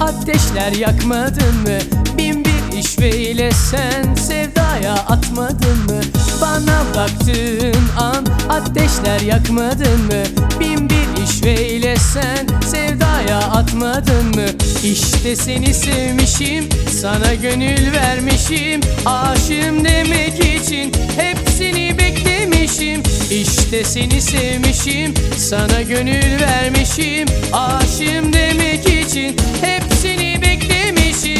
Ateşler yakmadın mı? Bin bir işveyle sen sevdaya atmadın mı? Bana baktığın an ateşler yakmadın mı? Bin bir işveyle sen sevdaya atmadın mı? İşte seni sevmişim, sana gönül vermişim Aşığım demek için İşte seni sevmişim, sana gönül vermişim. Aşığım demek için hepsini beklemişim.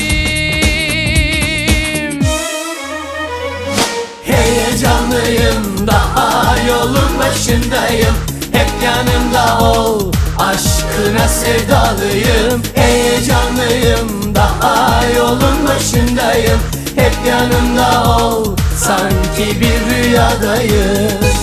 Heyecanlıyım daha yolun başındayım. Hep yanımda ol aşkına sevdalıyım. Heyecanlıyım daha yolun başındayım. Hep yanımda ol sanki bir rüyadayım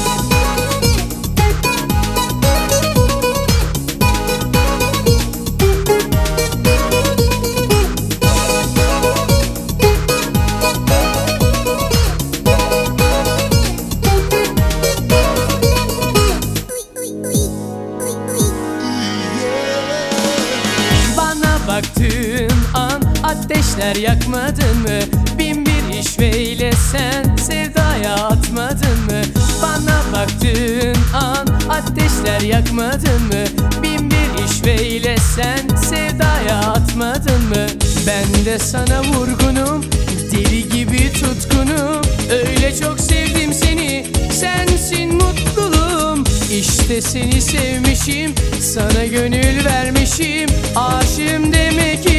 ateşler yakmadın mı? Bin bir işveyle sen sevdaya atmadın mı? Bana baktığın an ateşler yakmadın mı? Bin bir işveyle sen sevdaya atmadın mı? Ben de sana vurgunum, deli gibi tutkunum Öyle çok sevdim seni, sensin mutluluğum İşte seni sevmişim, sana gönül vermişim Aşığım demek için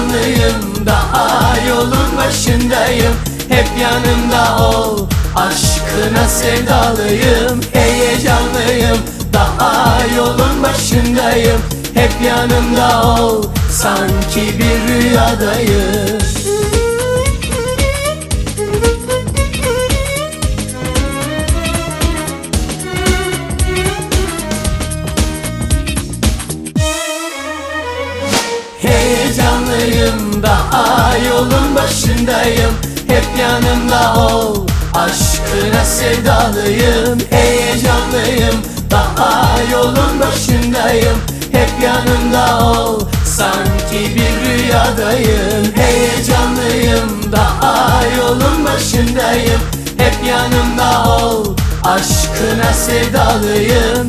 Heyecanlıyım daha yolun başındayım. Hep yanımda ol aşkına sevdalıyım. Heyecanlıyım daha yolun başındayım. Hep yanımda ol sanki bir rüyadayım Heyecanlıyım daha yolun başındayım. Hep yanımda ol aşkına sevdalıyım. Heyecanlıyım daha yolun başındayım. Hep yanımda ol sanki bir rüyadayım. Heyecanlıyım daha yolun başındayım. Hep yanımda ol aşkına sevdalıyım